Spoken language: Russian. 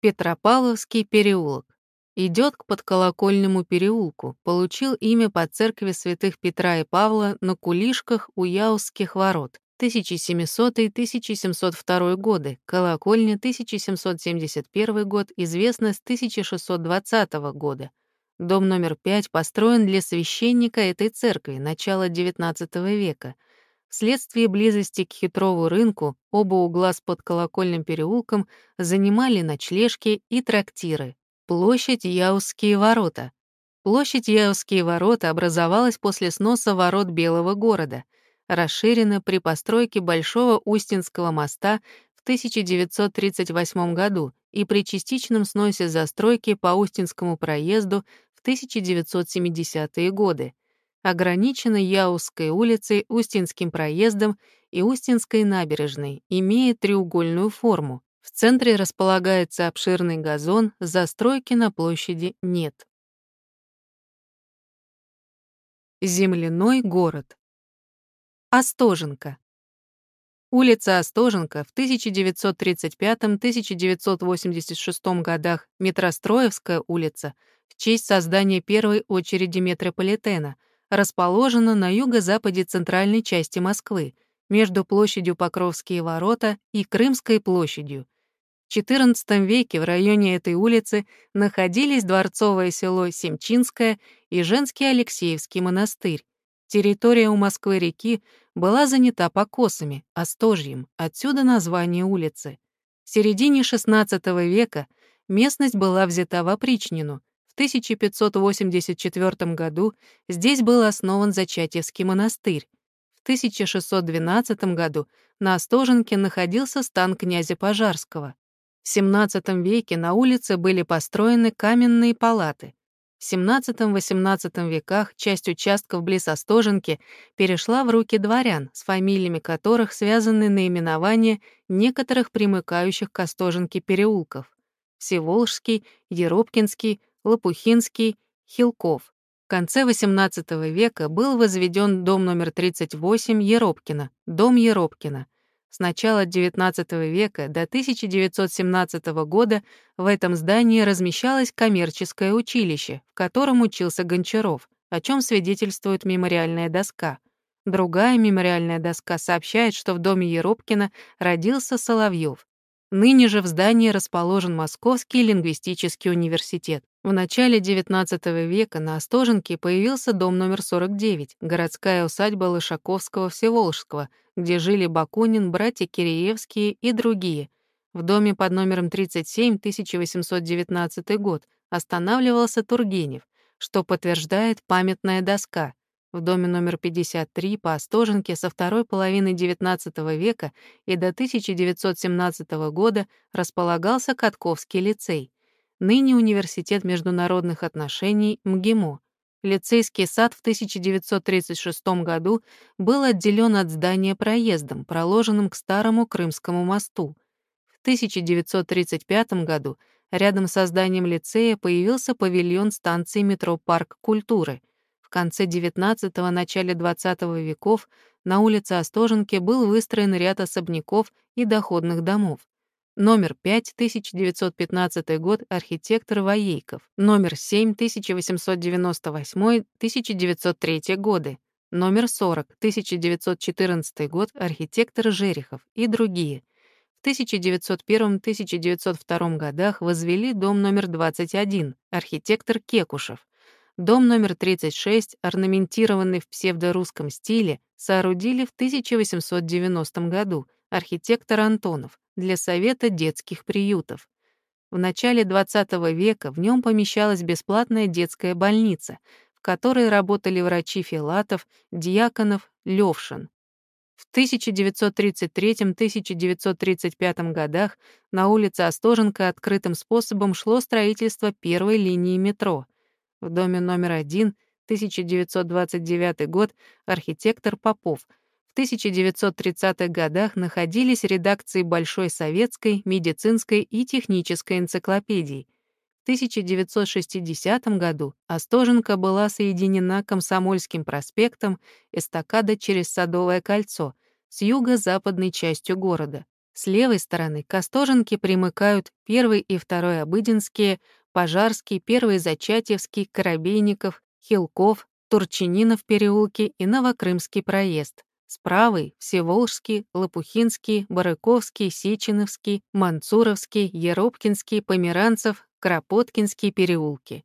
Петропавловский переулок. Идет к подколокольному переулку, получил имя по церкви святых Петра и Павла на Кулишках у Яузских ворот. 1700-1702 годы, колокольня 1771 год, известна с 1620 года. Дом номер 5 построен для священника этой церкви начала XIX века. Вследствие близости к хитрову рынку оба угла с подколокольным переулком занимали ночлежки и трактиры. Площадь Яузские ворота. Площадь Яузские ворота образовалась после сноса ворот Белого города — расширена при постройке Большого Устинского моста в 1938 году и при частичном сносе застройки по Устинскому проезду в 1970-е годы. Ограничена Яузской улицей, Устинским проездом и Устинской набережной, имеет треугольную форму. В центре располагается обширный газон, застройки на площади нет. Земляной город. Остоженко. Улица Остоженко в 1935-1986 годах Метростроевская улица в честь создания первой очереди метрополитена расположена на юго-западе центральной части Москвы, между площадью Покровские ворота и Крымской площадью. В XIV веке в районе этой улицы находились дворцовое село Семчинское и женский Алексеевский монастырь, Территория у Москвы-реки была занята покосами, остожьем, отсюда название улицы. В середине XVI века местность была взята в опричнину. В 1584 году здесь был основан Зачатьевский монастырь. В 1612 году на Остоженке находился стан князя Пожарского. В XVII веке на улице были построены каменные палаты. В XVII-XVIII веках часть участков близ Остоженки перешла в руки дворян, с фамилиями которых связаны наименования некоторых примыкающих к Остоженке переулков — Всеволжский, Еропкинский, Лопухинский, Хилков. В конце XVIII века был возведен дом номер 38 Еропкина, дом Еропкина — с начала XIX века до 1917 года в этом здании размещалось коммерческое училище, в котором учился Гончаров, о чем свидетельствует мемориальная доска. Другая мемориальная доска сообщает, что в доме Еропкина родился Соловьев. Ныне же в здании расположен Московский лингвистический университет. В начале XIX века на Остоженке появился дом номер 49, городская усадьба Лышаковского-Всеволжского, где жили Бакунин, братья Киреевские и другие. В доме под номером 37, 1819 год, останавливался Тургенев, что подтверждает памятная доска. В доме номер 53 по Остоженке со второй половины XIX века и до 1917 года располагался Катковский лицей, ныне Университет международных отношений МГИМО. Лицейский сад в 1936 году был отделен от здания проездом, проложенным к старому Крымскому мосту. В 1935 году рядом со зданием лицея появился павильон станции метро «Парк культуры», конце XIX – начале XX веков на улице Остоженки был выстроен ряд особняков и доходных домов. Номер 5, 1915 год, архитектор Воейков. Номер 7, 1898, 1903 годы. Номер 40, 1914 год, архитектор Жерехов и другие. В 1901-1902 годах возвели дом номер 21, архитектор Кекушев. Дом номер 36, орнаментированный в псевдорусском стиле, соорудили в 1890 году архитектор Антонов для Совета детских приютов. В начале XX века в нем помещалась бесплатная детская больница, в которой работали врачи Филатов, Дьяконов, Левшин. В 1933-1935 годах на улице Остоженко открытым способом шло строительство первой линии метро — в доме номер один, 1929 год, архитектор Попов. В 1930-х годах находились редакции Большой советской, медицинской и технической энциклопедий. В 1960 году Остоженко была соединена Комсомольским проспектом, эстакада через Садовое кольцо, с юго-западной частью города. С левой стороны к Остоженке примыкают первый и второй Обыденские, Пожарский, первый Зачатьевский, Коробейников, Хилков, Турчининов переулки и Новокрымский проезд. С правой — Всеволжский, Лопухинский, Барыковский, Сеченовский, Мансуровский, Еропкинский, Померанцев, Кропоткинские переулки.